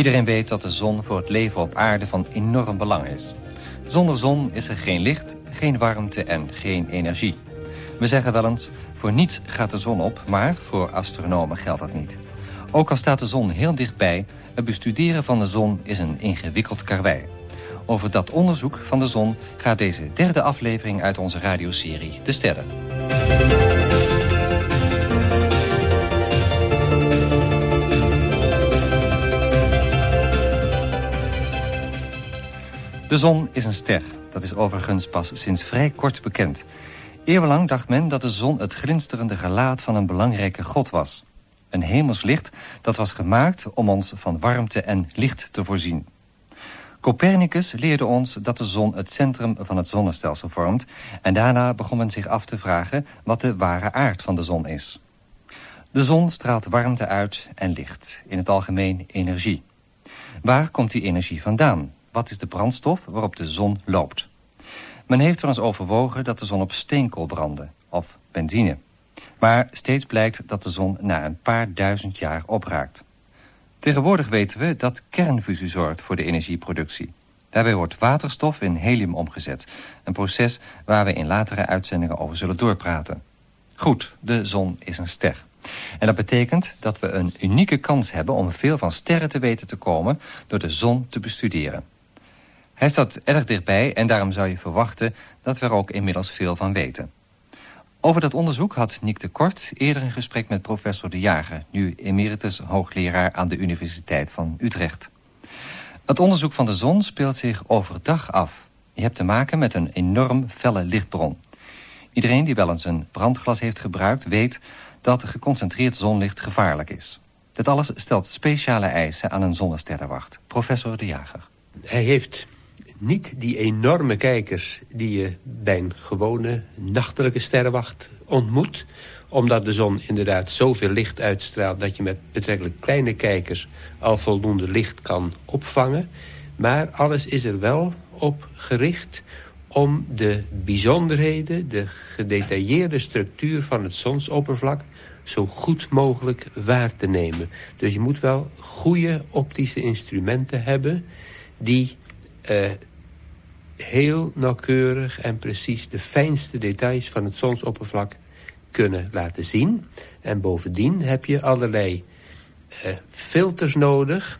Iedereen weet dat de zon voor het leven op aarde van enorm belang is. Zonder zon is er geen licht, geen warmte en geen energie. We zeggen wel eens, voor niets gaat de zon op, maar voor astronomen geldt dat niet. Ook al staat de zon heel dichtbij, het bestuderen van de zon is een ingewikkeld karwei. Over dat onderzoek van de zon gaat deze derde aflevering uit onze radioserie De Sterren. De zon is een ster. Dat is overigens pas sinds vrij kort bekend. Eeuwenlang dacht men dat de zon het glinsterende gelaat van een belangrijke god was. Een hemels licht dat was gemaakt om ons van warmte en licht te voorzien. Copernicus leerde ons dat de zon het centrum van het zonnestelsel vormt... en daarna begon men zich af te vragen wat de ware aard van de zon is. De zon straalt warmte uit en licht, in het algemeen energie. Waar komt die energie vandaan? Wat is de brandstof waarop de zon loopt? Men heeft wel eens overwogen dat de zon op steenkool brandde, of benzine. Maar steeds blijkt dat de zon na een paar duizend jaar opraakt. Tegenwoordig weten we dat kernfusie zorgt voor de energieproductie. Daarbij wordt waterstof in helium omgezet. Een proces waar we in latere uitzendingen over zullen doorpraten. Goed, de zon is een ster. En dat betekent dat we een unieke kans hebben om veel van sterren te weten te komen door de zon te bestuderen. Hij staat erg dichtbij en daarom zou je verwachten dat we er ook inmiddels veel van weten. Over dat onderzoek had Nick de Kort eerder een gesprek met professor De Jager, nu emeritus hoogleraar aan de Universiteit van Utrecht. Het onderzoek van de zon speelt zich overdag af. Je hebt te maken met een enorm felle lichtbron. Iedereen die wel eens een brandglas heeft gebruikt weet dat geconcentreerd zonlicht gevaarlijk is. Dit alles stelt speciale eisen aan een zonnesterrenwacht. Professor De Jager. Hij heeft niet die enorme kijkers die je bij een gewone nachtelijke sterrenwacht ontmoet. Omdat de zon inderdaad zoveel licht uitstraalt dat je met betrekkelijk kleine kijkers al voldoende licht kan opvangen. Maar alles is er wel op gericht om de bijzonderheden, de gedetailleerde structuur van het zonsoppervlak zo goed mogelijk waar te nemen. Dus je moet wel goede optische instrumenten hebben die uh, heel nauwkeurig en precies de fijnste details van het zonsoppervlak kunnen laten zien. En bovendien heb je allerlei uh, filters nodig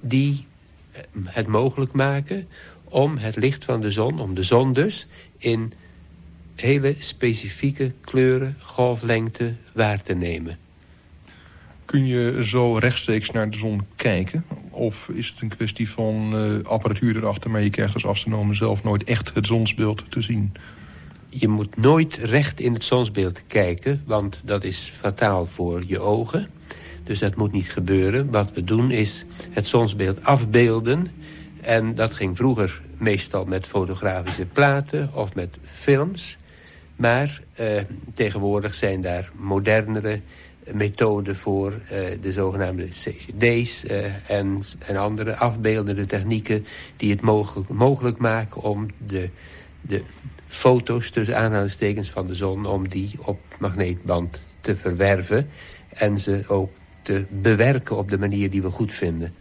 die uh, het mogelijk maken om het licht van de zon, om de zon dus, in hele specifieke kleuren, golflengte waar te nemen. Kun je zo rechtstreeks naar de zon kijken? Of is het een kwestie van uh, apparatuur erachter... maar je krijgt als astronoom zelf nooit echt het zonsbeeld te zien? Je moet nooit recht in het zonsbeeld kijken... want dat is fataal voor je ogen. Dus dat moet niet gebeuren. Wat we doen is het zonsbeeld afbeelden... en dat ging vroeger meestal met fotografische platen of met films... Maar uh, tegenwoordig zijn daar modernere methode voor uh, de zogenaamde CCD's eh, en, en andere afbeeldende technieken die het mogelijk, mogelijk maken om de, de foto's tussen aanhalingstekens van de zon om die op magneetband te verwerven en ze ook te bewerken op de manier die we goed vinden.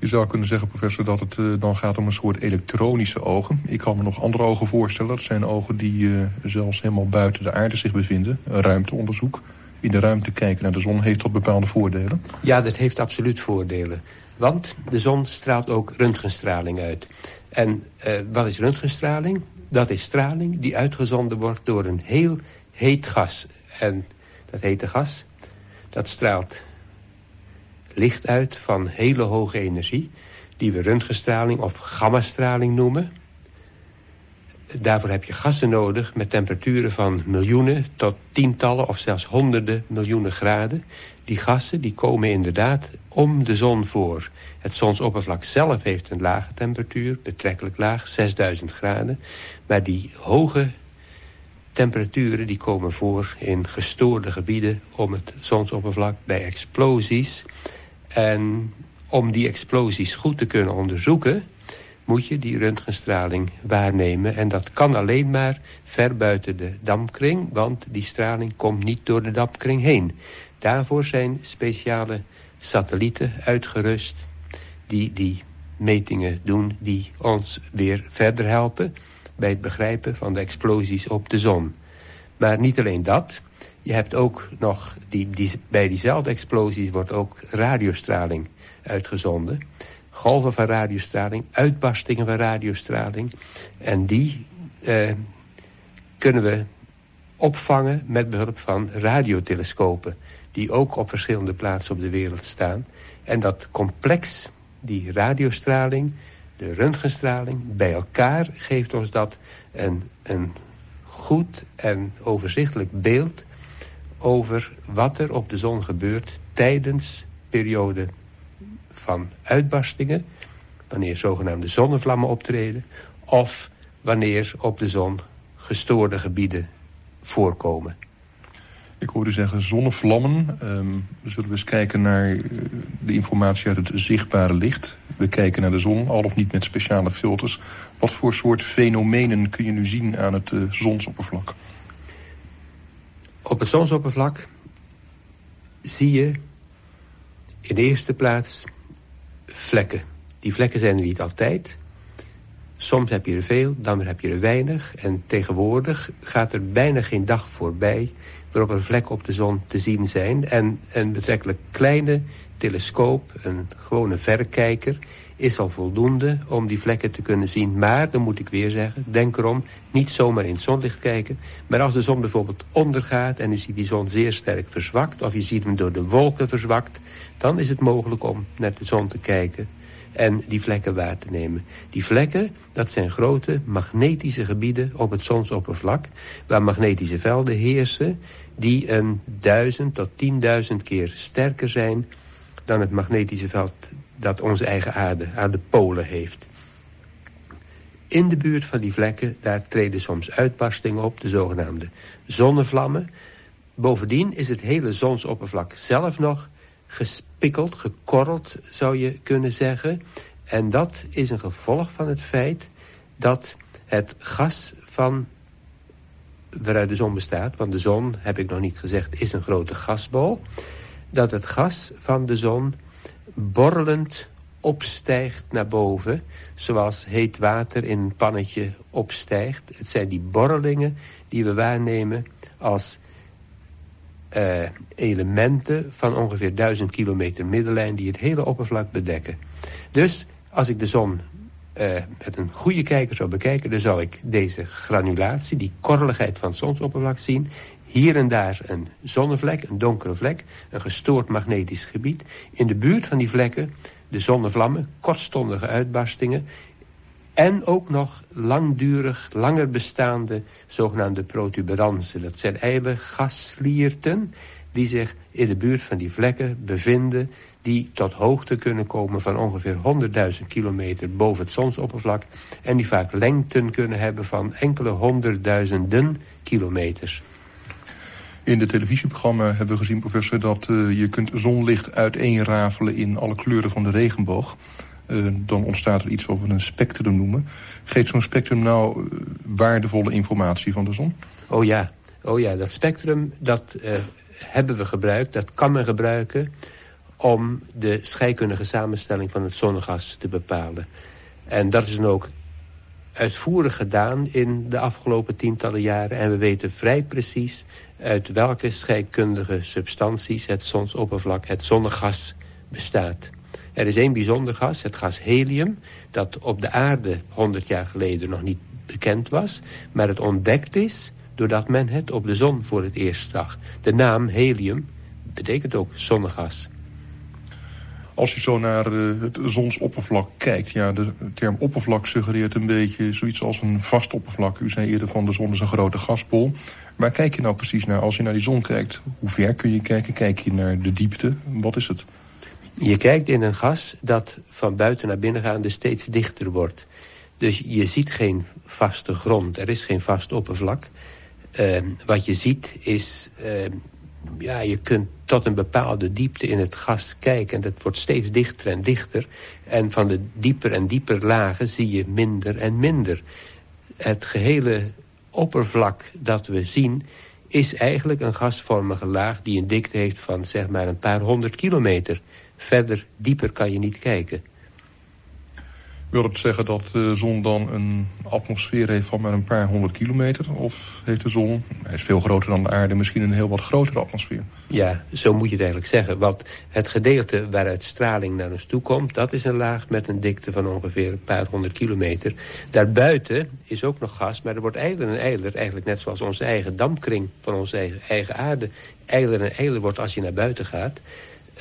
Je zou kunnen zeggen, professor, dat het uh, dan gaat om een soort elektronische ogen. Ik kan me nog andere ogen voorstellen. Dat zijn ogen die zelfs helemaal buiten de aarde zich bevinden. Ruimteonderzoek in de ruimte kijken naar de zon, heeft dat bepaalde voordelen? Ja, dat heeft absoluut voordelen. Want de zon straalt ook röntgenstraling uit. En uh, wat is röntgenstraling? Dat is straling die uitgezonden wordt door een heel heet gas. En dat hete gas, dat straalt licht uit van hele hoge energie... die we röntgenstraling of gammastraling noemen... Daarvoor heb je gassen nodig met temperaturen van miljoenen tot tientallen of zelfs honderden miljoenen graden. Die gassen die komen inderdaad om de zon voor. Het zonsoppervlak zelf heeft een lage temperatuur, betrekkelijk laag, 6000 graden. Maar die hoge temperaturen die komen voor in gestoorde gebieden om het zonsoppervlak bij explosies. En om die explosies goed te kunnen onderzoeken moet je die röntgenstraling waarnemen. En dat kan alleen maar ver buiten de dampkring, want die straling komt niet door de dampkring heen. Daarvoor zijn speciale satellieten uitgerust die die metingen doen die ons weer verder helpen bij het begrijpen van de explosies op de zon. Maar niet alleen dat, je hebt ook nog, die, bij diezelfde explosies wordt ook radiostraling uitgezonden. Golven van radiostraling, uitbarstingen van radiostraling. En die eh, kunnen we opvangen met behulp van radiotelescopen. Die ook op verschillende plaatsen op de wereld staan. En dat complex, die radiostraling, de röntgenstraling, bij elkaar geeft ons dat een, een goed en overzichtelijk beeld over wat er op de zon gebeurt tijdens periode van uitbarstingen, wanneer zogenaamde zonnevlammen optreden, of wanneer op de zon gestoorde gebieden voorkomen. Ik hoorde zeggen zonnevlammen. Um, zullen we eens kijken naar eh, de informatie uit het zichtbare licht. We kijken naar de zon, al of niet met speciale filters. Wat voor soort fenomenen kun je nu zien aan het uh, zonsoppervlak? Op het zonsoppervlak zie je in de eerste plaats vlekken. Die vlekken zijn er niet altijd. Soms heb je er veel, dan heb je er weinig. En tegenwoordig gaat er bijna geen dag voorbij waarop er vlekken op de zon te zien zijn. En een betrekkelijk kleine telescoop, een gewone verrekijker, is al voldoende om die vlekken te kunnen zien. Maar, dan moet ik weer zeggen, denk erom, niet zomaar in het zonlicht kijken. Maar als de zon bijvoorbeeld ondergaat en u ziet die zon zeer sterk verzwakt... of je ziet hem door de wolken verzwakt... dan is het mogelijk om naar de zon te kijken en die vlekken waar te nemen. Die vlekken, dat zijn grote magnetische gebieden op het zonsoppervlak... waar magnetische velden heersen die een duizend tot tienduizend keer sterker zijn... dan het magnetische veld dat onze eigen aarde aan de polen heeft. In de buurt van die vlekken, daar treden soms uitbarstingen op, de zogenaamde zonnevlammen. Bovendien is het hele zonsoppervlak zelf nog gespikkeld, gekorreld zou je kunnen zeggen. En dat is een gevolg van het feit dat het gas van waaruit de zon bestaat, want de zon, heb ik nog niet gezegd, is een grote gasbol, dat het gas van de zon borrelend opstijgt naar boven, zoals heet water in een pannetje opstijgt. Het zijn die borrelingen die we waarnemen als uh, elementen van ongeveer duizend kilometer middellijn die het hele oppervlak bedekken. Dus als ik de zon uh, met een goede kijker zou bekijken, dan zou ik deze granulatie, die korreligheid van het zonsoppervlak zien. Hier en daar een zonnevlek, een donkere vlek, een gestoord magnetisch gebied. In de buurt van die vlekken de zonnevlammen, kortstondige uitbarstingen. En ook nog langdurig, langer bestaande zogenaamde protuberansen. Dat zijn eigenlijk gaslierten die zich in de buurt van die vlekken bevinden... die tot hoogte kunnen komen van ongeveer 100.000 kilometer boven het zonsoppervlak... en die vaak lengten kunnen hebben van enkele honderdduizenden kilometers. In het televisieprogramma hebben we gezien, professor, dat uh, je kunt zonlicht uiteenrafelen in alle kleuren van de regenboog. Uh, dan ontstaat er iets wat we een spectrum noemen. Geeft zo'n spectrum nou uh, waardevolle informatie van de zon? Oh ja, oh ja dat spectrum dat hebben we gebruikt, dat kan men gebruiken om de scheikundige samenstelling van het zonnegas te bepalen. En dat is dan ook uitvoerig gedaan in de afgelopen tientallen jaren. En we weten vrij precies uit welke scheikundige substanties het zonsoppervlak, het zonnegas, bestaat. Er is één bijzonder gas, het gas helium, dat op de aarde 100 jaar geleden nog niet bekend was, maar het ontdekt is doordat men het op de zon voor het eerst zag. De naam helium betekent ook zonnegas. Als je zo naar uh, het zonsoppervlak kijkt, ja, de term oppervlak suggereert een beetje zoiets als een vast oppervlak. U zei eerder van de zon is een grote gasbol. Waar kijk je nou precies naar als je naar die zon kijkt? Hoe ver kun je kijken? Kijk je naar de diepte? Wat is het? Je kijkt in een gas dat van buiten naar binnen gaande steeds dichter wordt. Dus je ziet geen vaste grond, er is geen vast oppervlak. Uh, wat je ziet is uh, ja, je kunt tot een bepaalde diepte in het gas kijken. En dat wordt steeds dichter en dichter. En van de dieper en dieper lagen zie je minder en minder. Het gehele oppervlak dat we zien is eigenlijk een gasvormige laag die een dikte heeft van zeg maar een paar honderd kilometer. Verder dieper kan je niet kijken. Wil het zeggen dat de zon dan een atmosfeer heeft van maar een paar honderd kilometer? Of heeft de zon, hij is veel groter dan de aarde, misschien een heel wat grotere atmosfeer? Ja, zo moet je het eigenlijk zeggen. Want het gedeelte waaruit straling naar ons toe komt... dat is een laag met een dikte van ongeveer een paar honderd kilometer. Daarbuiten is ook nog gas, maar er wordt eiler en eiler... eigenlijk net zoals onze eigen dampkring van onze eigen, eigen aarde... eiler en eiler wordt als je naar buiten gaat...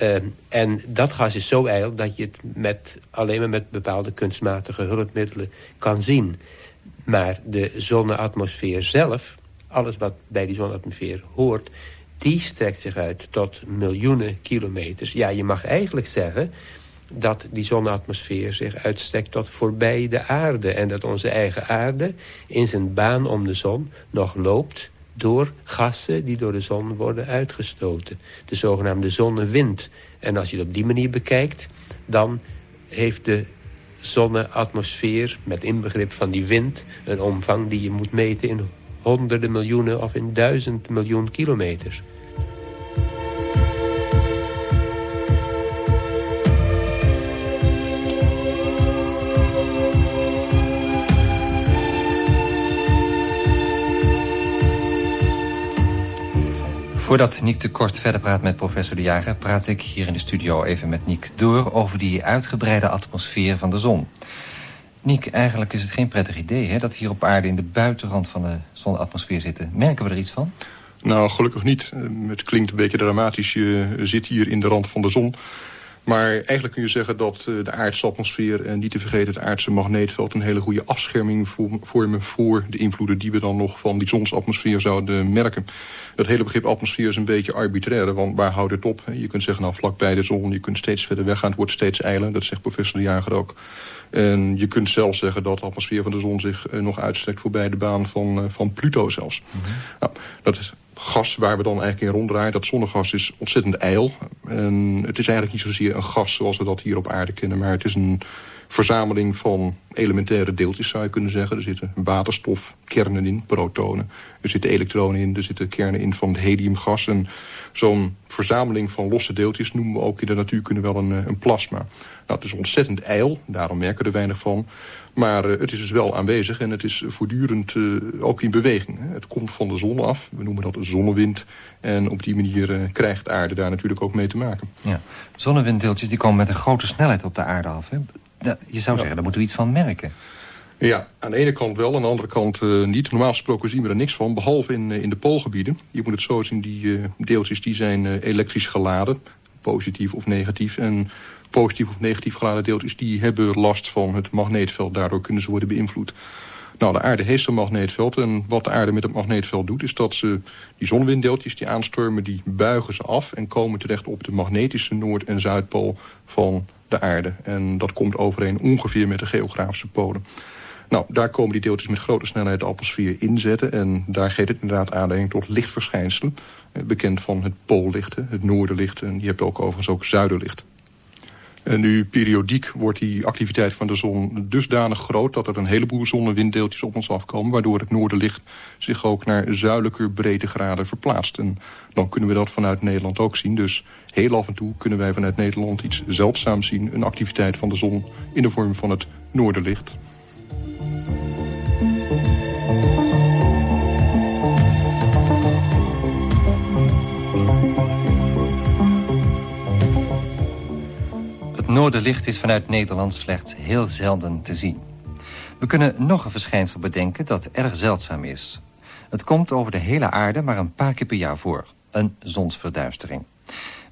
Uh, en dat gas is zo ijl dat je het met, alleen maar met bepaalde kunstmatige hulpmiddelen kan zien. Maar de zonneatmosfeer zelf, alles wat bij die zonneatmosfeer hoort... die strekt zich uit tot miljoenen kilometers. Ja, je mag eigenlijk zeggen dat die zonneatmosfeer zich uitstrekt tot voorbij de aarde... en dat onze eigen aarde in zijn baan om de zon nog loopt door gassen die door de zon worden uitgestoten. De zogenaamde zonnewind. En als je het op die manier bekijkt, dan heeft de zonneatmosfeer met inbegrip van die wind een omvang die je moet meten in honderden miljoenen of in duizend miljoen kilometers. Voordat Niek de Kort verder praat met professor De Jager... praat ik hier in de studio even met Niek door... over die uitgebreide atmosfeer van de zon. Niek, eigenlijk is het geen prettig idee... Hè, dat we hier op aarde in de buitenrand van de zonatmosfeer zitten. Merken we er iets van? Nou, gelukkig niet. Het klinkt een beetje dramatisch. Je zit hier in de rand van de zon... Maar eigenlijk kun je zeggen dat eh, de aardse atmosfeer en niet te vergeten het aardse magneetveld een hele goede afscherming vormen voor de invloeden die we dan nog van die zonsatmosfeer zouden merken. Het hele begrip atmosfeer is een beetje arbitrair, want waar houdt het op? Je kunt zeggen, nou vlakbij de zon, je kunt steeds verder weggaan, het wordt steeds eiler, dat zegt professor De Jager ook. En je kunt zelfs zeggen dat de atmosfeer van de zon zich eh, nog uitstrekt voorbij de baan van, uh, van Pluto zelfs. Mhm. nou, dat is gas waar we dan eigenlijk in ronddraaien, dat zonnegas is ontzettend ijl. En het is eigenlijk niet zozeer een gas zoals we dat hier op aarde kennen, maar het is een verzameling van elementaire deeltjes zou je kunnen zeggen. Er zitten waterstofkernen in, protonen. Er zitten elektronen in, er zitten kernen in van heliumgas. En zo'n verzameling van losse deeltjes noemen we ook in de natuurkunde wel een, eh, een plasma. Nou, het is ontzettend ijl, daarom merken we er weinig van. Maar uh, het is dus wel aanwezig en het is voortdurend uh, ook in beweging. Hè. Het komt van de zon af, we noemen dat zonnewind. En op die manier uh, krijgt de aarde daar natuurlijk ook mee te maken. Ja, zonnewinddeeltjes die komen met een grote snelheid op de aarde af. Hè? je zou zeggen, daar moeten we iets van merken. Ja, aan de ene kant wel, aan de andere kant uh, niet. Normaal gesproken zien we er niks van, behalve in, uh, in de poolgebieden. Je moet het zo zien, die uh, deeltjes die zijn elektrisch geladen, positief of negatief. En positief of negatief geladen deeltjes die hebben last van het magneetveld. Daardoor kunnen ze worden beïnvloed. Nou, de aarde heeft een magneetveld en wat de aarde met het magneetveld doet... is dat ze die zonnewinddeeltjes die aanstormen, die buigen ze af... en komen terecht op de magnetische noord- en zuidpool van de aarde. En dat komt overeen ongeveer met de geografische polen. Nou, daar komen die deeltjes met grote snelheid de atmosfeer inzetten. En daar geeft het inderdaad aanleiding tot lichtverschijnselen. Eh, bekend van het poollicht, het noorderlicht. En je hebt ook overigens ook zuiderlicht. En nu periodiek wordt die activiteit van de zon dusdanig groot... dat er een heleboel zonnewinddeeltjes op ons afkomen... waardoor het noorderlicht zich ook naar zuidelijker breedtegraden verplaatst. En dan kunnen we dat vanuit Nederland ook zien. Dus heel af en toe kunnen wij vanuit Nederland iets zeldzaams zien. Een activiteit van de zon in de vorm van het noorderlicht. Noorderlicht is vanuit Nederland slechts heel zelden te zien. We kunnen nog een verschijnsel bedenken dat erg zeldzaam is. Het komt over de hele aarde maar een paar keer per jaar voor. Een zonsverduistering.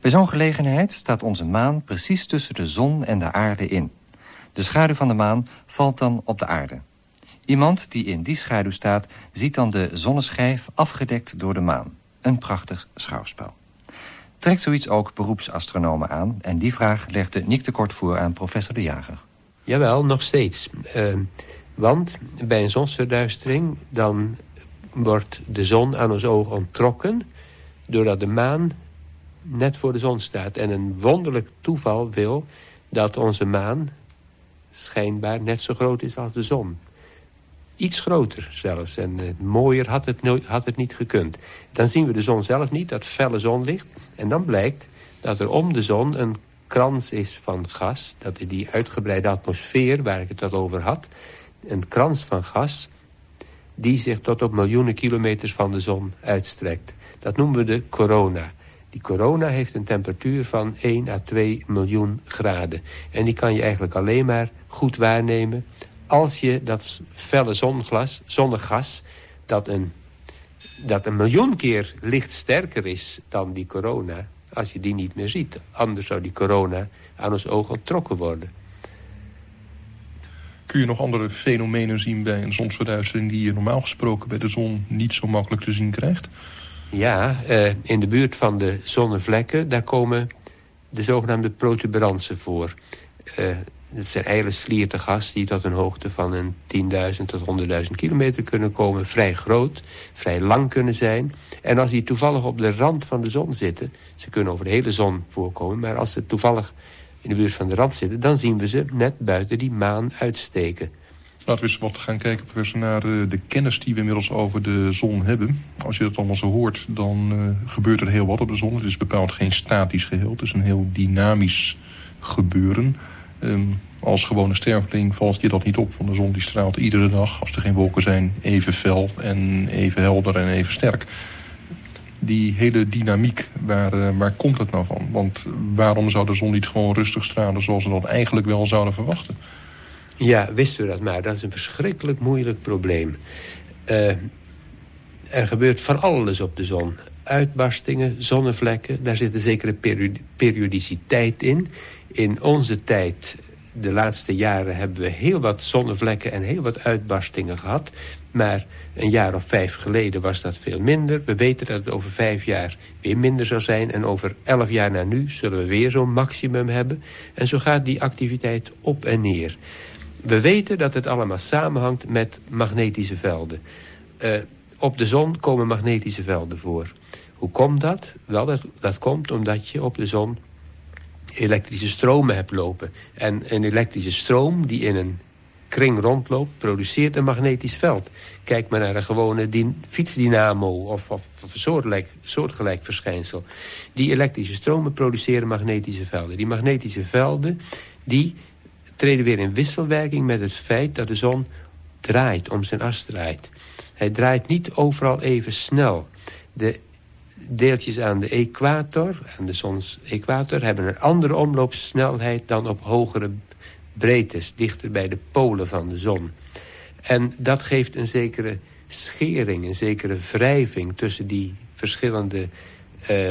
Bij zo'n gelegenheid staat onze maan precies tussen de zon en de aarde in. De schaduw van de maan valt dan op de aarde. Iemand die in die schaduw staat, ziet dan de zonneschijf afgedekt door de maan. Een prachtig schouwspel. Trekt zoiets ook beroepsastronomen aan? En die vraag legde Nick de Kort voor aan professor De Jager. Jawel, nog steeds. Uh, want bij een zonsverduistering dan wordt de zon aan ons oog onttrokken doordat de maan net voor de zon staat. En een wonderlijk toeval wil dat onze maan schijnbaar net zo groot is als de zon. Iets groter zelfs. En uh, mooier had het, had het niet gekund. Dan zien we de zon zelf niet, dat felle zonlicht. En dan blijkt dat er om de zon een krans is van gas. Dat is die uitgebreide atmosfeer waar ik het al over had. Een krans van gas die zich tot op miljoenen kilometers van de zon uitstrekt. Dat noemen we de corona. Die corona heeft een temperatuur van 1 à 2 miljoen graden. En die kan je eigenlijk alleen maar goed waarnemen als je dat felle zonglas, zonnegas, dat een, dat een miljoen keer licht sterker is dan die corona, als je die niet meer ziet. Anders zou die corona aan ons oog onttrokken worden. Kun je nog andere fenomenen zien bij een zonsverduistering die je normaal gesproken bij de zon niet zo makkelijk te zien krijgt? Ja, uh, in de buurt van de zonnevlekken, daar komen de zogenaamde protuberansen voor. Uh, het zijn eilen gas die tot een hoogte van een 10.000 tot 100.000 kilometer kunnen komen. Vrij groot, vrij lang kunnen zijn. En als die toevallig op de rand van de zon zitten... ze kunnen over de hele zon voorkomen... maar als ze toevallig in de buurt van de rand zitten... dan zien we ze net buiten die maan uitsteken. Laten we eens wat gaan kijken, professor, naar eh, de kennis die we inmiddels over de zon hebben. Als je dat allemaal zo hoort, dan uh, gebeurt er heel wat op de zon. Het is bepaald geen statisch geheel, het is een heel dynamisch gebeuren. Um, als gewone sterveling valt je dat niet op, want de zon die straalt iedere dag, als er geen wolken zijn, even fel en even helder en even sterk. Die hele dynamiek, waar, uh, waar komt het nou van? Want waarom zou de zon niet gewoon rustig stralen zoals we dat eigenlijk wel zouden verwachten? Ja, wisten we dat maar. Dat is een verschrikkelijk moeilijk probleem. Uh, er gebeurt van alles op de zon. Uitbarstingen, zonnevlekken, daar zit een zekere periodiciteit in. In onze tijd, de laatste jaren, hebben we heel wat zonnevlekken en heel wat uitbarstingen gehad. Maar een jaar of vijf geleden was dat veel minder. We weten dat het over vijf jaar weer minder zal zijn. En over elf jaar na nu zullen we weer zo'n maximum hebben. En zo gaat die activiteit op en neer. We weten dat het allemaal samenhangt met magnetische velden. Uh, op de zon komen magnetische velden voor. Hoe komt dat? Wel, dat, dat komt omdat je op de zon elektrische stromen hebt lopen. En een elektrische stroom die in een kring rondloopt, produceert een magnetisch veld. Kijk maar naar een gewone fietsdynamo of, of, een soortgelijk, soortgelijk verschijnsel. Die elektrische stromen produceren magnetische velden. Die magnetische velden, die treden weer in wisselwerking met het feit dat de zon draait, om zijn as draait. Hij draait niet overal even snel. De deeltjes aan de equator, aan de zons equator, hebben een andere omloopsnelheid dan op hogere breedtes, dichter bij de polen van de zon. En dat geeft een zekere schering, een zekere wrijving tussen die verschillende uh,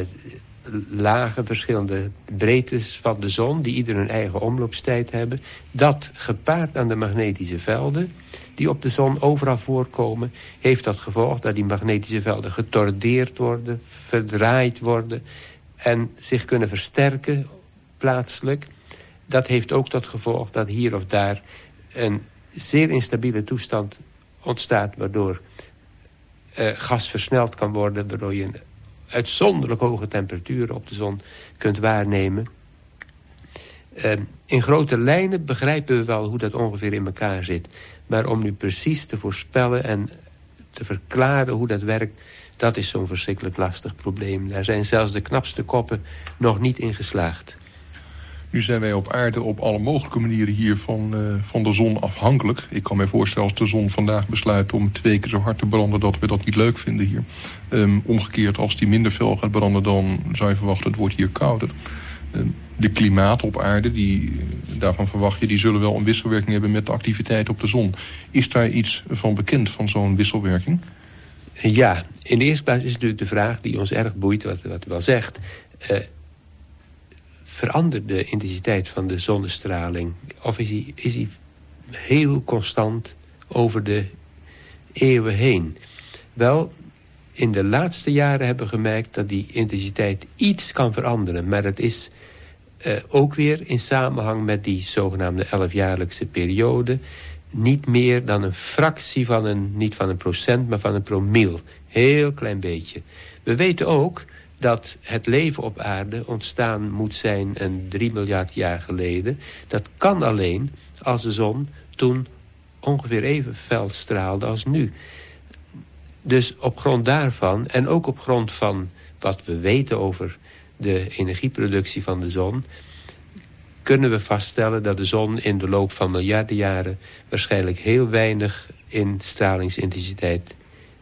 lagen, verschillende breedtes van de zon, die ieder hun eigen omloopstijd hebben. Dat gepaard aan de magnetische velden, die op de zon overal voorkomen, heeft dat gevolg dat die magnetische velden getordeerd worden, verdraaid worden en zich kunnen versterken plaatselijk. Dat heeft ook tot gevolg dat hier of daar een zeer instabiele toestand ontstaat, waardoor uh, gas versneld kan worden, waardoor je uitzonderlijk hoge temperaturen op de zon kunt waarnemen. Uh, in grote lijnen begrijpen we wel hoe dat ongeveer in elkaar zit. Maar om nu precies te voorspellen en te verklaren hoe dat werkt... dat is zo'n verschrikkelijk lastig probleem. Daar zijn zelfs de knapste koppen nog niet in geslaagd. Nu zijn wij op aarde op alle mogelijke manieren hier van, uh, van de zon afhankelijk. Ik kan me voorstellen als de zon vandaag besluit om twee keer zo hard te branden... dat we dat niet leuk vinden hier. Um, omgekeerd, als die minder fel gaat branden, dan zou je verwachten het wordt hier kouder. Um, de klimaat op aarde, die, daarvan verwacht je, die zullen wel een wisselwerking hebben met de activiteit op de zon. Is daar iets van bekend, van zo'n wisselwerking? Ja, in de eerste plaats is natuurlijk de vraag die ons erg boeit, wat, wat u wel zegt... Uh, verandert de intensiteit van de zonnestraling? Of is hij, is hij heel constant over de eeuwen heen? Wel, in de laatste jaren hebben we gemerkt dat die intensiteit iets kan veranderen. Maar dat is uh, ook weer in samenhang met die zogenaamde elfjaarlijkse periode... niet meer dan een fractie van een, niet van een procent, maar van een promiel. Heel klein beetje. We weten ook dat het leven op aarde ontstaan moet zijn een 3 miljard jaar geleden. Dat kan alleen als de zon toen ongeveer even fel straalde als nu. Dus op grond daarvan en ook op grond van wat we weten over de energieproductie van de zon... kunnen we vaststellen dat de zon in de loop van miljarden jaren... waarschijnlijk heel weinig in stralingsintensiteit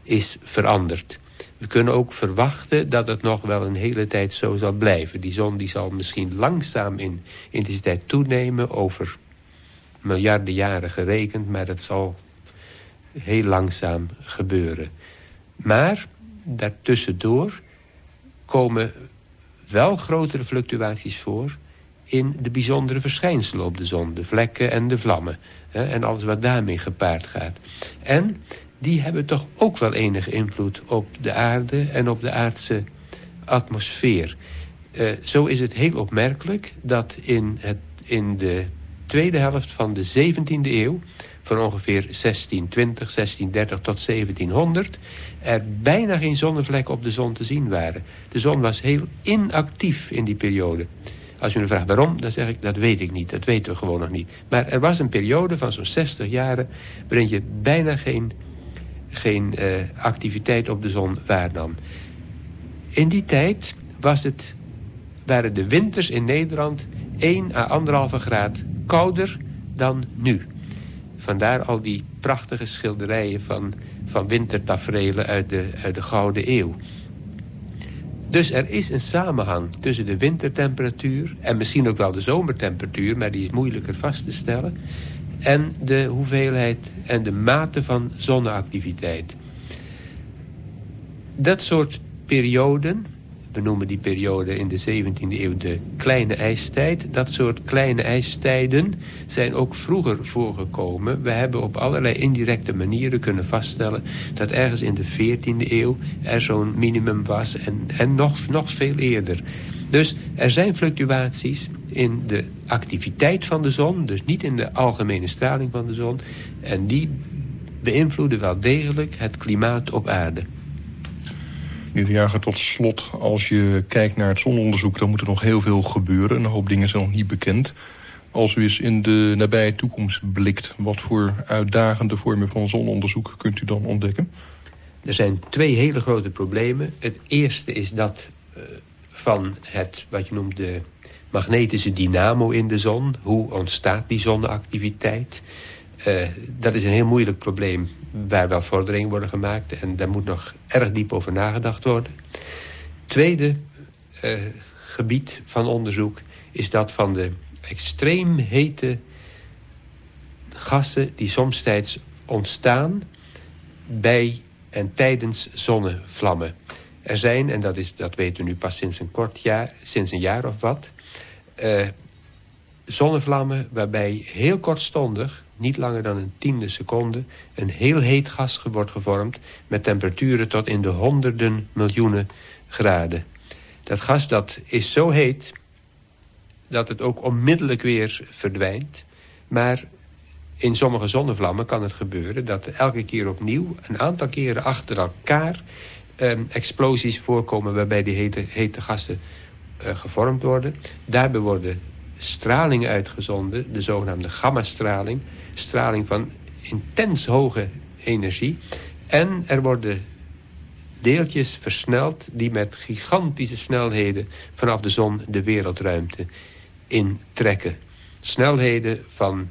is veranderd. We kunnen ook verwachten dat het nog wel een hele tijd zo zal blijven. Die zon die zal misschien langzaam in intensiteit toenemen over miljarden jaren gerekend, maar dat zal heel langzaam gebeuren. Maar daartussendoor komen wel grotere fluctuaties voor in de bijzondere verschijnselen op de zon. De vlekken en de vlammen. En alles wat daarmee gepaard gaat. En die hebben toch ook wel enige invloed op de aarde en op de aardse atmosfeer. Uh, zo is het heel opmerkelijk dat in, het, in de tweede helft van de 17e eeuw... van ongeveer 1620, 1630 tot 1700... er bijna geen zonnevlekken op de zon te zien waren. De zon was heel inactief in die periode. Als u me vraagt waarom, dan zeg ik dat weet ik niet. Dat weten we gewoon nog niet. Maar er was een periode van zo'n 60 jaren... waarin je bijna geen geen uh, activiteit op de zon waarnam. In die tijd was het, waren de winters in Nederland 1 à 1,5 graad kouder dan nu. Vandaar al die prachtige schilderijen van, van wintertaferelen uit de, uit de Gouden Eeuw. Dus er is een samenhang tussen de wintertemperatuur... en misschien ook wel de zomertemperatuur, maar die is moeilijker vast te stellen en de hoeveelheid en de mate van zonneactiviteit. Dat soort perioden, we noemen die periode in de 17e eeuw de kleine ijstijd. Dat soort kleine ijstijden zijn ook vroeger voorgekomen. We hebben op allerlei indirecte manieren kunnen vaststellen dat ergens in de 14e eeuw er zo'n minimum was en, en nog, nog veel eerder. Dus er zijn fluctuaties in de activiteit van de zon, dus niet in de algemene straling van de zon. En die beïnvloeden wel degelijk het klimaat op aarde. Meneer Jager, tot slot, als je kijkt naar het zononderzoek... dan moet er nog heel veel gebeuren. Een hoop dingen zijn nog niet bekend. Als u eens in de nabije toekomst blikt... wat voor uitdagende vormen van zononderzoek kunt u dan ontdekken? Er zijn twee hele grote problemen. Het eerste is dat uh, van het, wat je noemt, de magnetische dynamo in de zon. Hoe ontstaat die zonneactiviteit? Uh, dat is een heel moeilijk probleem waar wel vorderingen worden gemaakt. En daar moet nog erg diep over nagedacht worden. Tweede uh, gebied van onderzoek is dat van de extreem hete gassen die soms tijds ontstaan bij en tijdens zonnevlammen. Er zijn, en dat, is, dat weten we nu pas sinds een kort jaar, sinds een jaar of wat, uh, zonnevlammen waarbij heel kortstondig, niet langer dan een tiende seconde, een heel heet gas wordt gevormd met temperaturen tot in de honderden miljoenen graden. Dat gas dat is zo heet dat het ook onmiddellijk weer verdwijnt, maar in sommige zonnevlammen kan het gebeuren dat elke keer opnieuw, een aantal keren achter elkaar, um, explosies voorkomen waarbij die hete, hete gassen uh, gevormd worden. Daarbij worden straling uitgezonden, de zogenaamde gammastraling, straling van intens hoge energie. En er worden deeltjes versneld die met gigantische snelheden vanaf de zon de wereldruimte intrekken. Snelheden van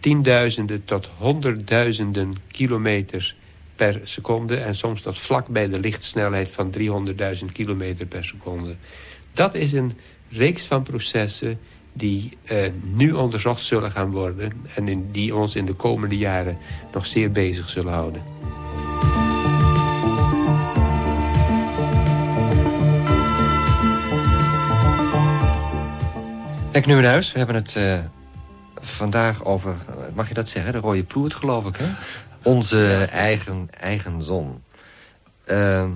tienduizenden tot honderdduizenden kilometers per seconde en soms tot vlak bij de lichtsnelheid van 300.000 kilometer per seconde. Dat is een reeks van processen die uh, nu onderzocht zullen gaan worden en in, die ons in de komende jaren nog zeer bezig zullen houden. Kijk nu naar huis. We hebben het uh, vandaag over, mag je dat zeggen, de rode ploert geloof ik hè? Onze eigen, eigen zon. Uh,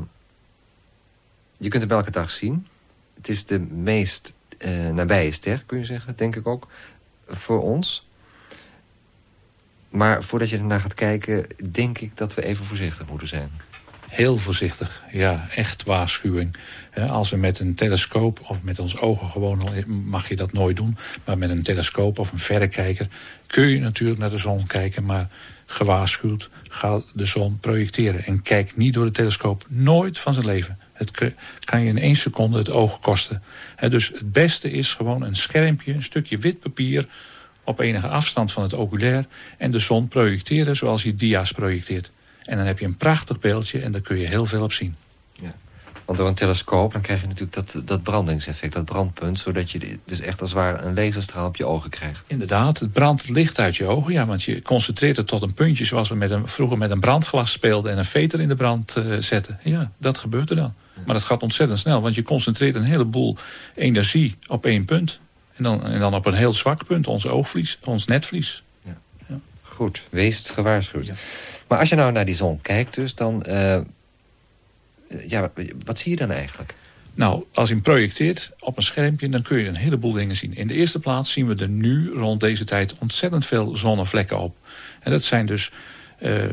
je kunt het elke dag zien. Het is de meest uh, nabije ster, kun je zeggen, denk ik ook, voor ons. Maar voordat je ernaar gaat kijken, denk ik dat we even voorzichtig moeten zijn. Heel voorzichtig, ja, echt waarschuwing. Als we met een telescoop of met ons ogen gewoon al, mag je dat nooit doen. Maar met een telescoop of een verrekijker kun je natuurlijk naar de zon kijken. Maar gewaarschuwd, ga de zon projecteren. En kijk niet door de telescoop, nooit van zijn leven. Het kan je in één seconde het oog kosten. dus het beste is gewoon een schermpje, een stukje wit papier op enige afstand van het oculair en de zon projecteren zoals je dia's projecteert. En dan heb je een prachtig beeldje en daar kun je heel veel op zien. Want door een telescoop dan krijg je natuurlijk dat, dat brandingseffect, dat brandpunt... zodat je dus echt als het ware een laserstraal op je ogen krijgt. Inderdaad, het brandt licht uit je ogen, ja, want je concentreert het tot een puntje... zoals we met een, vroeger met een brandglas speelden en een veter in de brand uh, zetten. Ja, dat gebeurt er dan. Maar dat gaat ontzettend snel, want je concentreert een heleboel energie op één punt. En dan, en dan op een heel zwak punt, ons oogvlies, ons netvlies. Ja. ja. Goed, wees gewaarschuwd. Maar als je nou naar die zon kijkt dus, dan... Uh, ja, wat zie je dan eigenlijk? Nou, als je hem projecteert op een schermpje, dan kun je een heleboel dingen zien. In de eerste plaats zien we er nu rond deze tijd ontzettend veel zonnevlekken op. En dat zijn dus uh,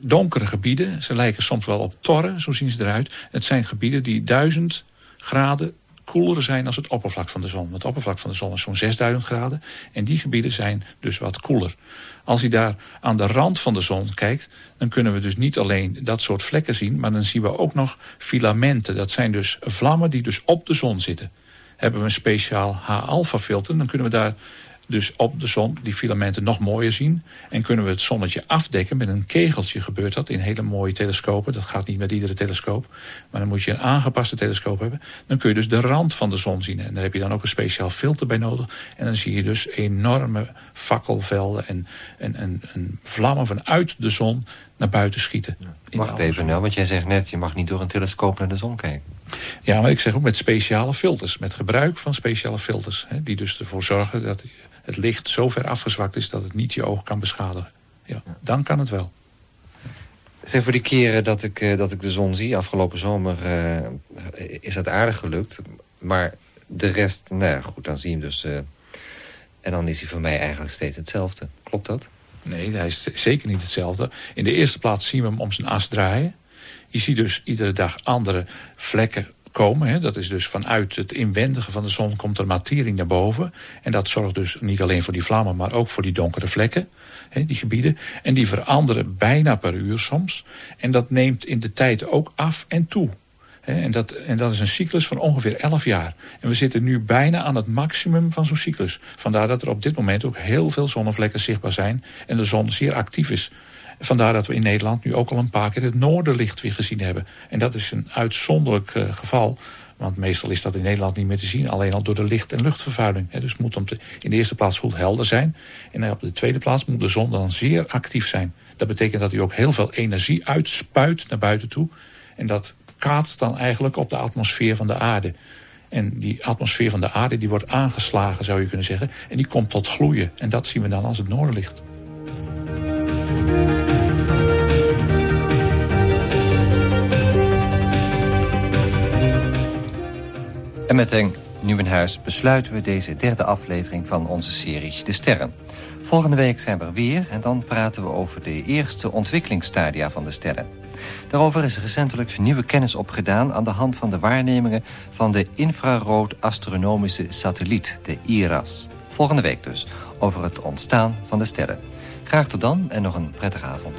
donkere gebieden. Ze lijken soms wel op torren, zo zien ze eruit. Het zijn gebieden die duizend graden koeler zijn als het oppervlak van de zon. Het oppervlak van de zon is zo'n 6000 graden. En die gebieden zijn dus wat koeler. Als je daar aan de rand van de zon kijkt, dan kunnen we dus niet alleen dat soort vlekken zien, maar dan zien we ook nog filamenten. Dat zijn dus vlammen die dus op de zon zitten. Hebben we een speciaal H-alpha filter, dan kunnen we daar dus op de zon die filamenten nog mooier zien. En kunnen we het zonnetje afdekken met een kegeltje gebeurt dat in hele mooie telescopen. Dat gaat niet met iedere telescoop. Maar dan moet je een aangepaste telescoop hebben. Dan kun je dus de rand van de zon zien. En daar heb je dan ook een speciaal filter bij nodig. En dan zie je dus enorme fakkelvelden en, en, en, en vlammen vanuit de zon naar buiten schieten. Ja. Wacht even nou, want jij zegt net, je mag niet door een telescoop naar de zon kijken. Ja, maar ik zeg ook met speciale filters. Met gebruik van speciale filters. Hè, die dus ervoor zorgen dat het licht zo ver afgezwakt is dat het niet je oog kan beschadigen. Ja, dan kan het wel. Zeg, voor die keren dat ik, eh, dat ik de zon zie, afgelopen zomer, uh, is dat aardig gelukt. Maar de rest, nou ja, goed, dan zie je hem dus... Uh, en dan is hij voor mij eigenlijk steeds hetzelfde. Klopt dat? Nee, hij is zeker niet hetzelfde. In de eerste plaats zien we hem om zijn as draaien. Je ziet dus iedere dag andere vlekken komen. Hè. Dat is dus vanuit het inwendige van de zon komt er materie naar boven. En dat zorgt dus niet alleen voor die vlammen, maar ook voor die donkere vlekken. Hè, die gebieden. En die veranderen bijna per uur soms. En dat neemt in de tijd ook af en toe. En dat, en dat is een cyclus van ongeveer 11 jaar. En we zitten nu bijna aan het maximum van zo'n cyclus. Vandaar dat er op dit moment ook heel veel zonnevlekken zichtbaar zijn. En de zon zeer actief is. Vandaar dat we in Nederland nu ook al een paar keer het noorderlicht weer gezien hebben. En dat is een uitzonderlijk uh, geval. Want meestal is dat in Nederland niet meer te zien. Alleen al door de licht- en luchtvervuiling. dus het moet om te, in de eerste plaats goed helder zijn. En op de tweede plaats moet de zon dan zeer actief zijn. Dat betekent dat hij ook heel veel energie uitspuit naar buiten toe. En dat kaatst dan eigenlijk op de atmosfeer van de aarde. En die atmosfeer van de aarde die wordt aangeslagen zou je kunnen zeggen. En die komt tot gloeien. En dat zien we dan als het noorderlicht. En met een nu in huis besluiten we deze derde aflevering van onze serie De Sterren. Volgende week zijn we er weer en dan praten we over de eerste ontwikkelingsstadia van de sterren. Daarover is recentelijk nieuwe kennis opgedaan aan de hand van de waarnemingen van de infrarood-astronomische satelliet, de IRAS. Volgende week dus, over het ontstaan van de sterren. Graag tot dan en nog een prettige avond.